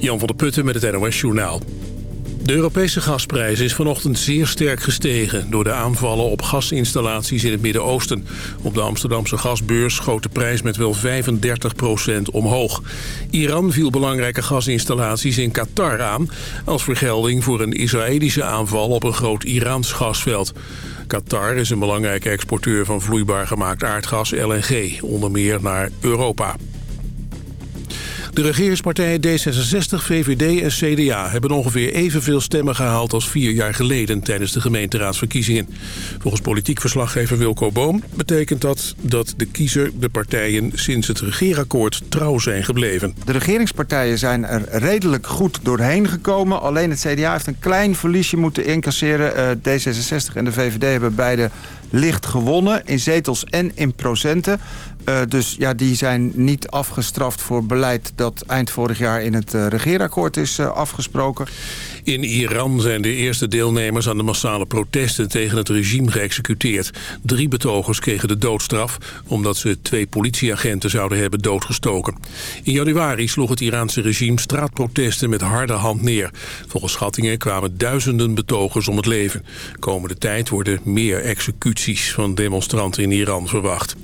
Jan van der Putten met het NOS Journaal. De Europese gasprijs is vanochtend zeer sterk gestegen... door de aanvallen op gasinstallaties in het Midden-Oosten. Op de Amsterdamse gasbeurs schoot de prijs met wel 35% omhoog. Iran viel belangrijke gasinstallaties in Qatar aan... als vergelding voor een Israëlische aanval op een groot Iraans gasveld. Qatar is een belangrijke exporteur van vloeibaar gemaakt aardgas LNG... onder meer naar Europa. De regeringspartijen D66, VVD en CDA hebben ongeveer evenveel stemmen gehaald als vier jaar geleden tijdens de gemeenteraadsverkiezingen. Volgens politiek verslaggever Wilco Boom betekent dat dat de kiezer de partijen sinds het regeerakkoord trouw zijn gebleven. De regeringspartijen zijn er redelijk goed doorheen gekomen. Alleen het CDA heeft een klein verliesje moeten incasseren. Uh, D66 en de VVD hebben beide licht gewonnen in zetels en in procenten. Uh, dus ja, die zijn niet afgestraft voor beleid dat eind vorig jaar in het uh, regeerakkoord is uh, afgesproken. In Iran zijn de eerste deelnemers aan de massale protesten tegen het regime geëxecuteerd. Drie betogers kregen de doodstraf omdat ze twee politieagenten zouden hebben doodgestoken. In januari sloeg het Iraanse regime straatprotesten met harde hand neer. Volgens schattingen kwamen duizenden betogers om het leven. Komende tijd worden meer executies van demonstranten in Iran verwacht.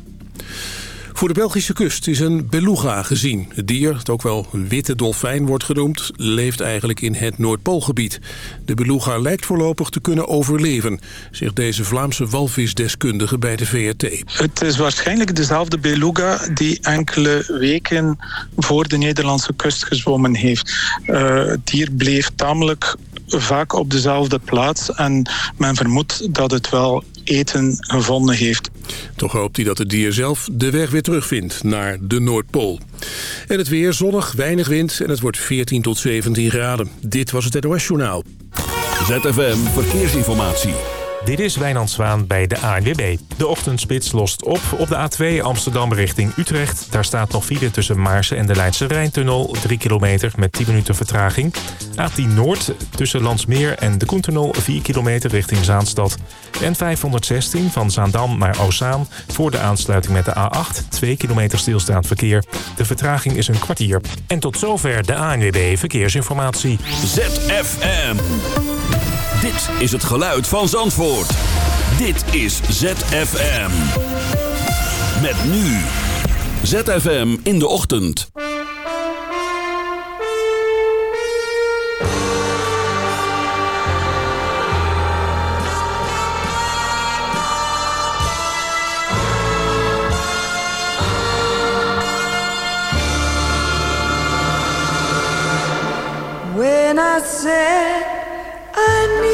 Voor de Belgische kust is een beluga gezien. Het dier, dat ook wel witte dolfijn wordt genoemd, leeft eigenlijk in het Noordpoolgebied. De beluga lijkt voorlopig te kunnen overleven, zegt deze Vlaamse walvisdeskundige bij de VRT. Het is waarschijnlijk dezelfde beluga die enkele weken voor de Nederlandse kust gezwommen heeft. Uh, het dier bleef tamelijk vaak op dezelfde plaats en men vermoedt dat het wel eten gevonden heeft. Toch hoopt hij dat het dier zelf de weg weer terugvindt naar de Noordpool. En het weer zonnig, weinig wind en het wordt 14 tot 17 graden. Dit was het NOS Journaal. ZFM Verkeersinformatie. Dit is Wijnand Zwaan bij de ANWB. De ochtendspits lost op op de A2 Amsterdam richting Utrecht. Daar staat nog file tussen Maarsen en de Leidse Rijntunnel. 3 kilometer met 10 minuten vertraging. A10 Noord tussen Landsmeer en de Koentunnel. 4 kilometer richting Zaanstad. En 516 van Zaandam naar Ozaan. Voor de aansluiting met de A8. 2 kilometer stilstaand verkeer. De vertraging is een kwartier. En tot zover de ANWB Verkeersinformatie. ZFM. Dit is het geluid van Zandvoort. Dit is ZFM. Met nu. ZFM in de ochtend. When I said I needed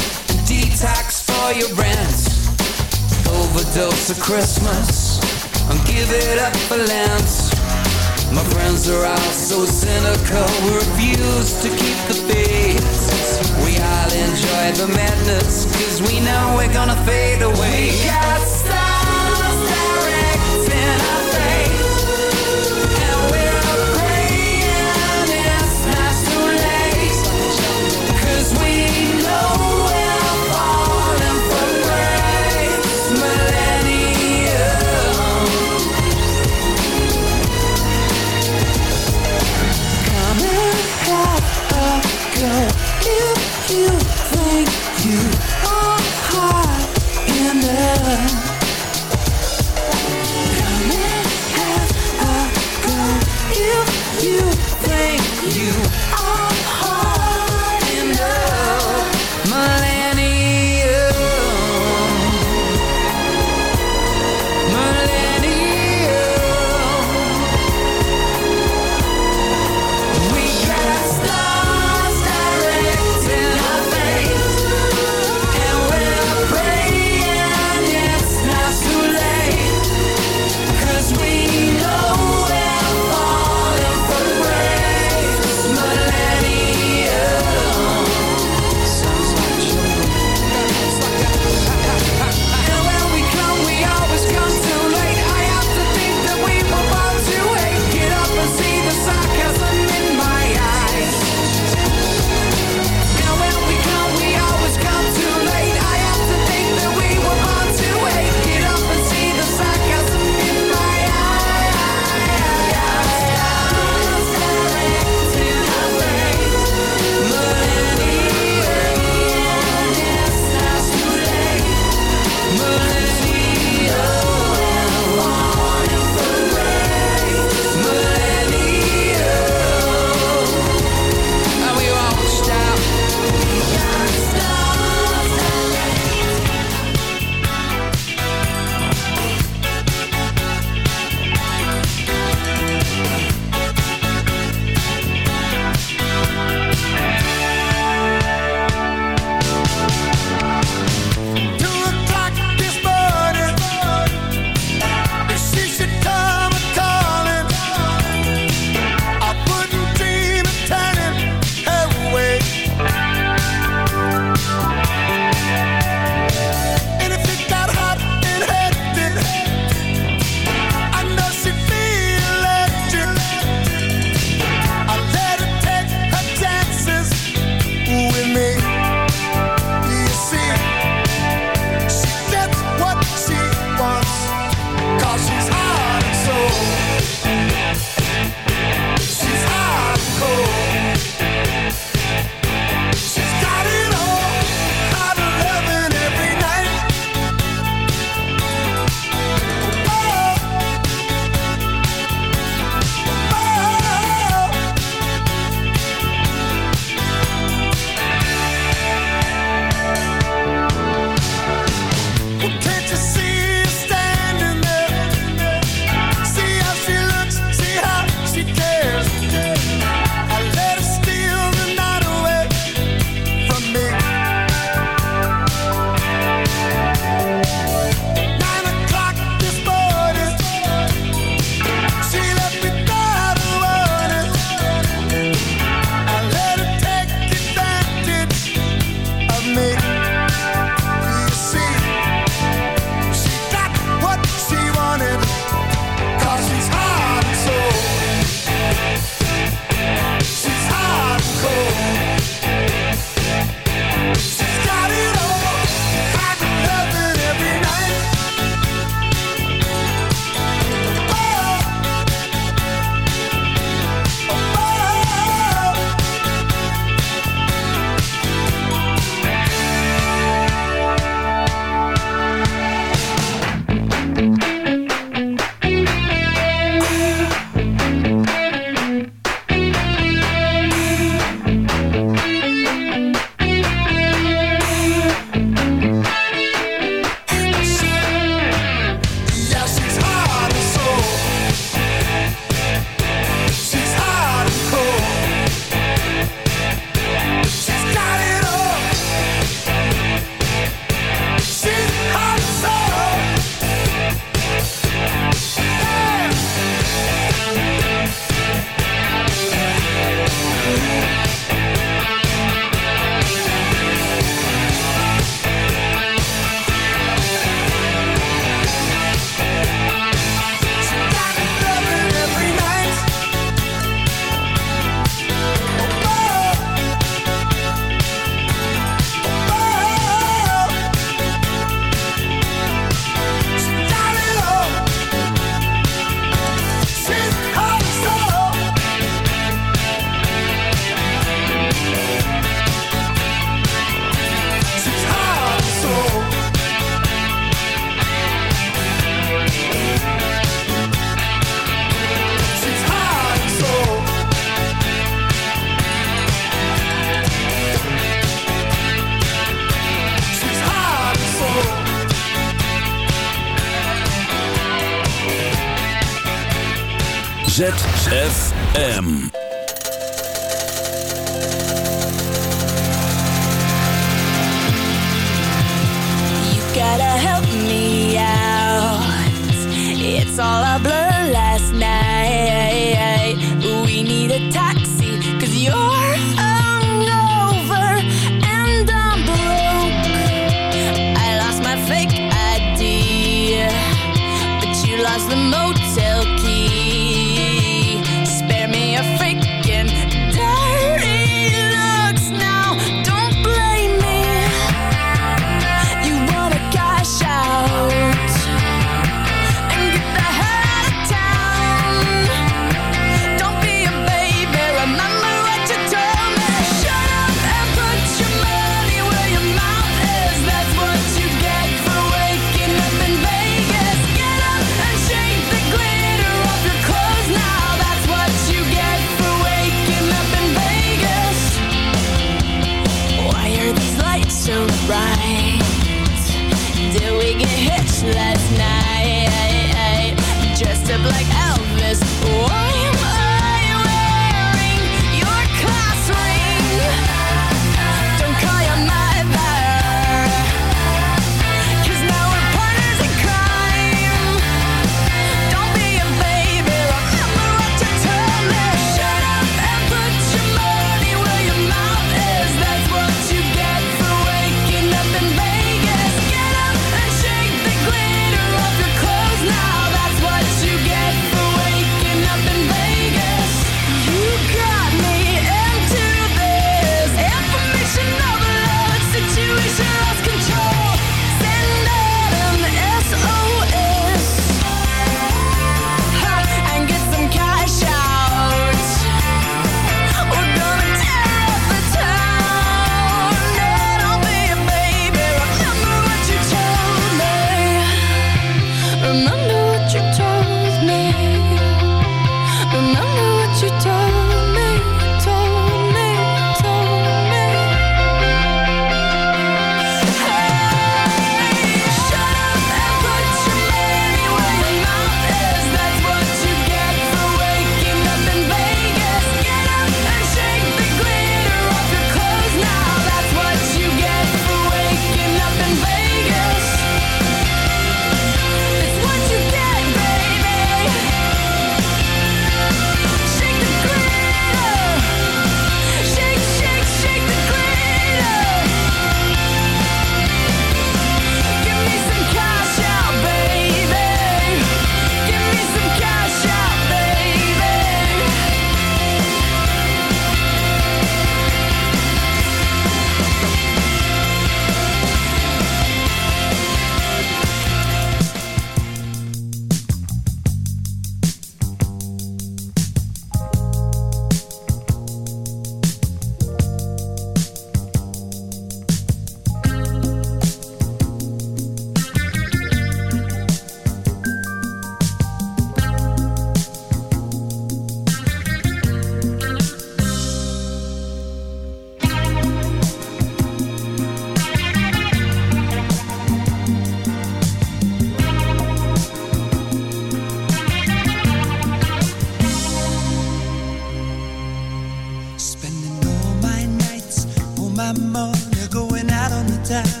my money going out on the town.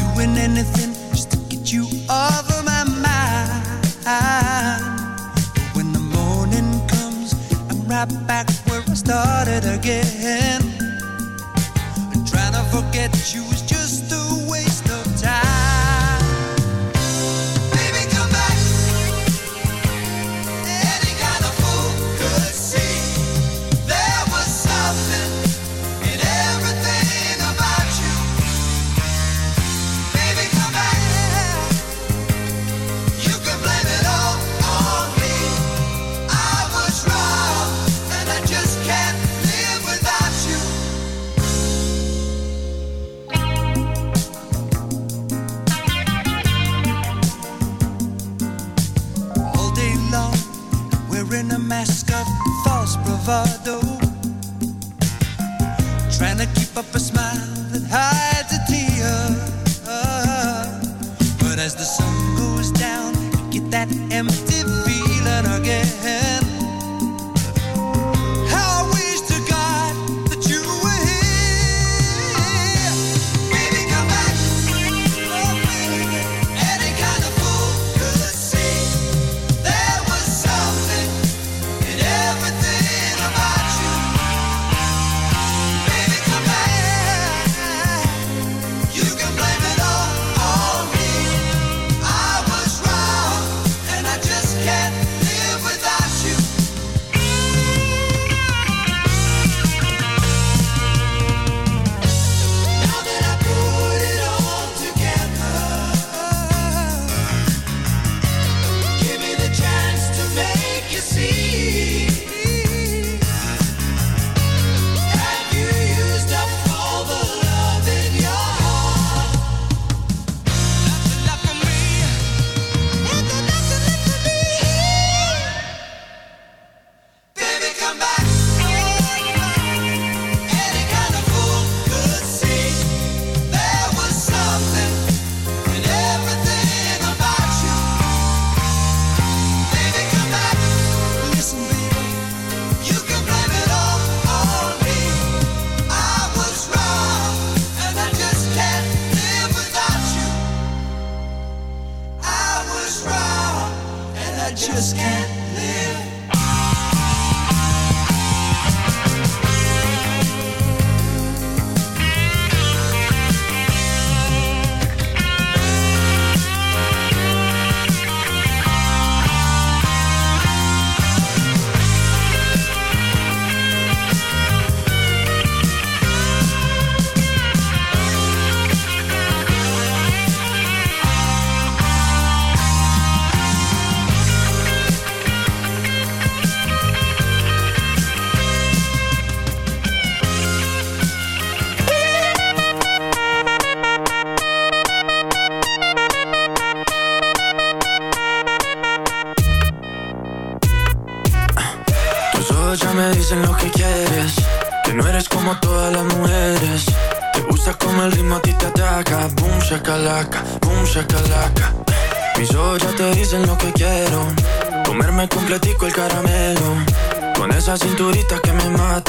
Doing anything just to get you off of my mind. But when the morning comes, I'm right back where I started again.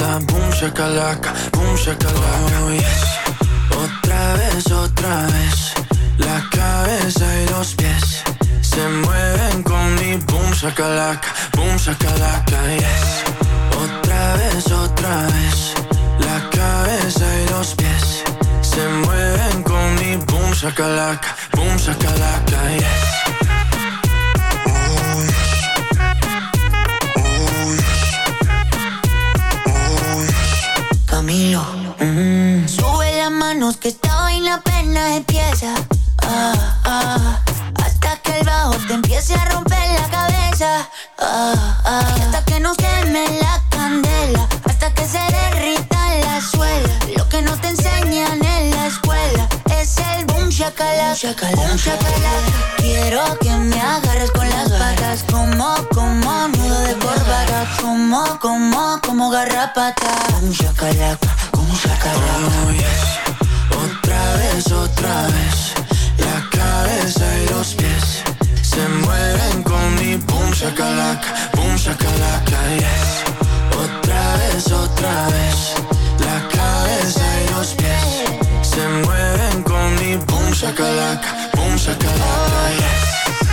Mata Boom shakalaka, boom shakalaka oh, yes. Otra vez, otra vez La cabeza y los pies Se mueven con mi boom shakalaka Boom shakalaka, yes Otra vez, otra vez La cabeza y los pies Se mueven con mi boom shakalaka Boom shakalaka, yes Camilo. Sube las manos que esta vaina apenas empieza. Ah, ah, hasta que el bajo te empiece a romper la cabeza. Ah, ah, y hasta que nos queme la candela. Hasta que se derrita la suela. Lo que no te enseñan en la escuela es el boom shakalaka. Boom shakalaka. Quiero que me agarres con las patas. Como, como. Como, como, como garrapata. Boom shakalaka. Boom shakalaka. Oh, yes. Otra vez, otra vez La cabeza y los pies Se mueven con mi boom shakalaka Boom shakalaka, yes Otra vez, otra vez La cabeza y los pies Se mueven con mi boom shakalaka Boom shakalaka, yes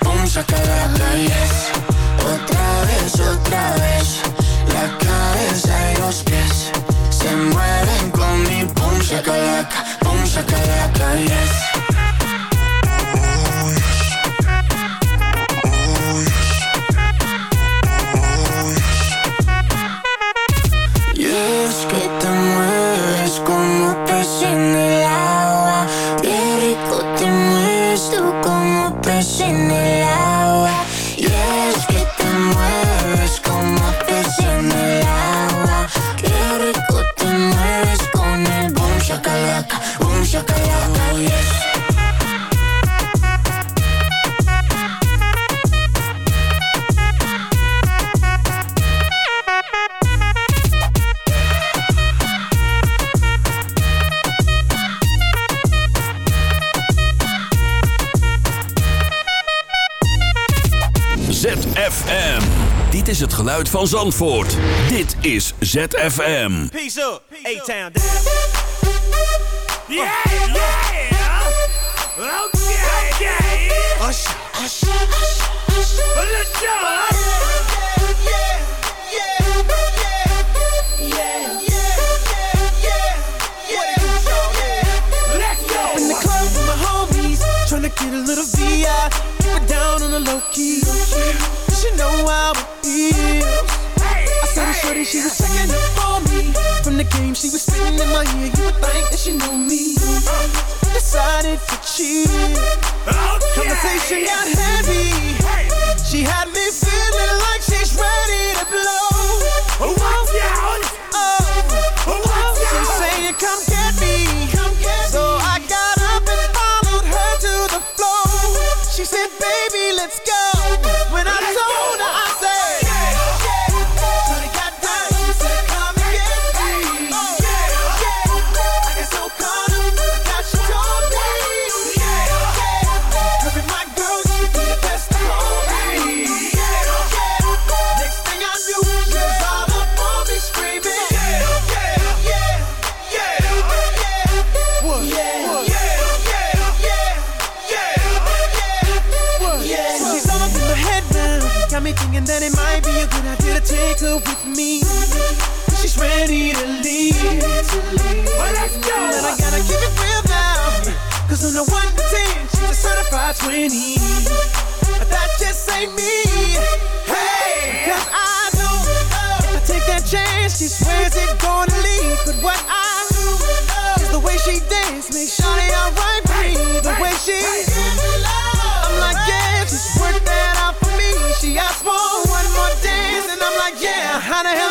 shakalaka, yes Otra vez, otra vez La cabeza y los pies Se mueven con mi boom shakalaka Boom shakalaka, yes van Zandvoort. Dit is ZFM. Peace up, A-Town down. Yeah, yeah. Okay, okay. Hush, hush, hush, hush. Let's go. Let's go. In the club with my homies, tryna get a little VI. Keep it down on the low key. You know how it feels. I saw the shorty, she was checking up on me. From the game, she was spitting in my ear. You would think that she knew me. Decided to cheat. Oh, Conversation got heavy. She had gonna lead. But what I is the way she dance makes Shawty alright with me. The way she I'm like, yeah, just work that out for me. She asked for one more dance, and I'm like, yeah, how the hell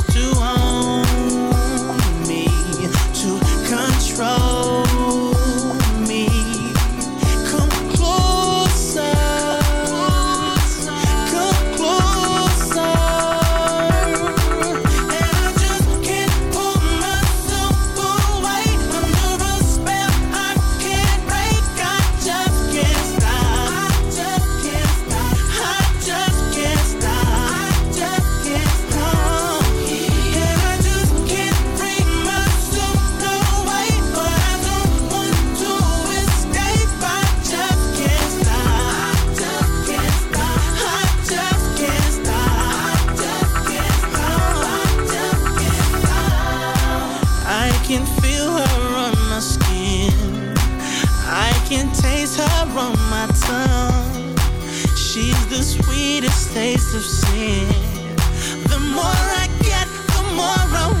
from my tongue. She's the sweetest taste of sin. The more I get, the more I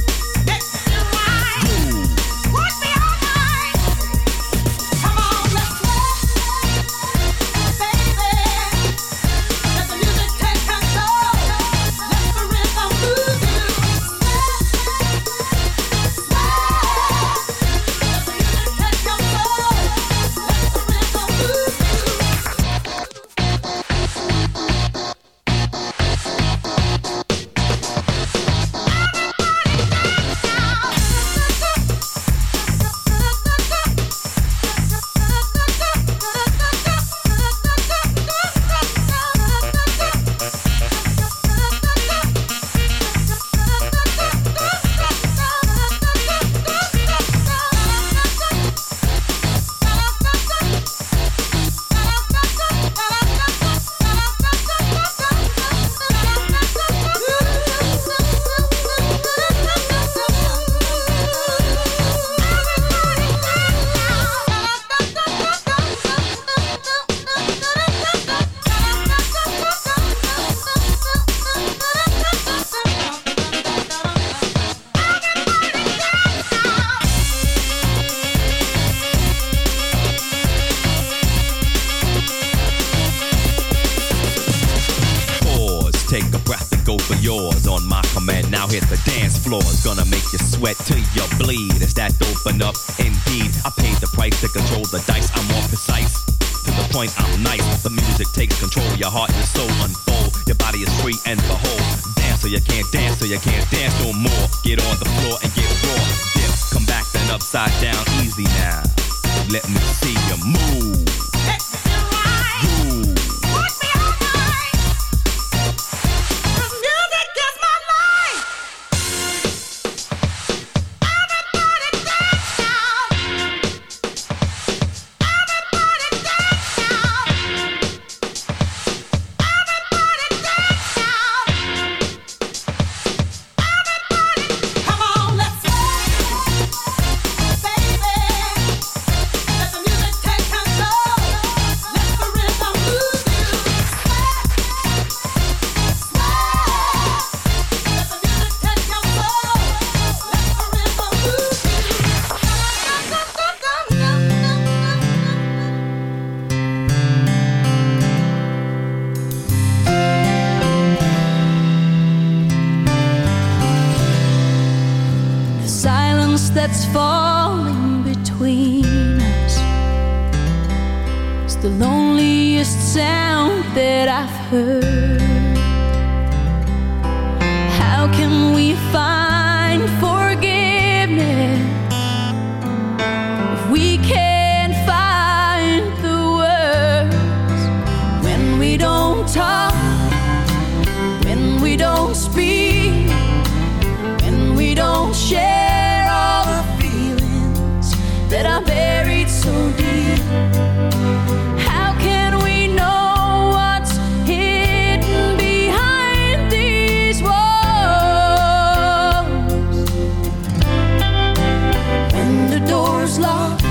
Heart and soul unfold. Your body is free and behold. Dance so you can't dance, so you can't dance no more. Get on the floor and get raw. Dip, come back then upside down, easy now. Let me see you move. lost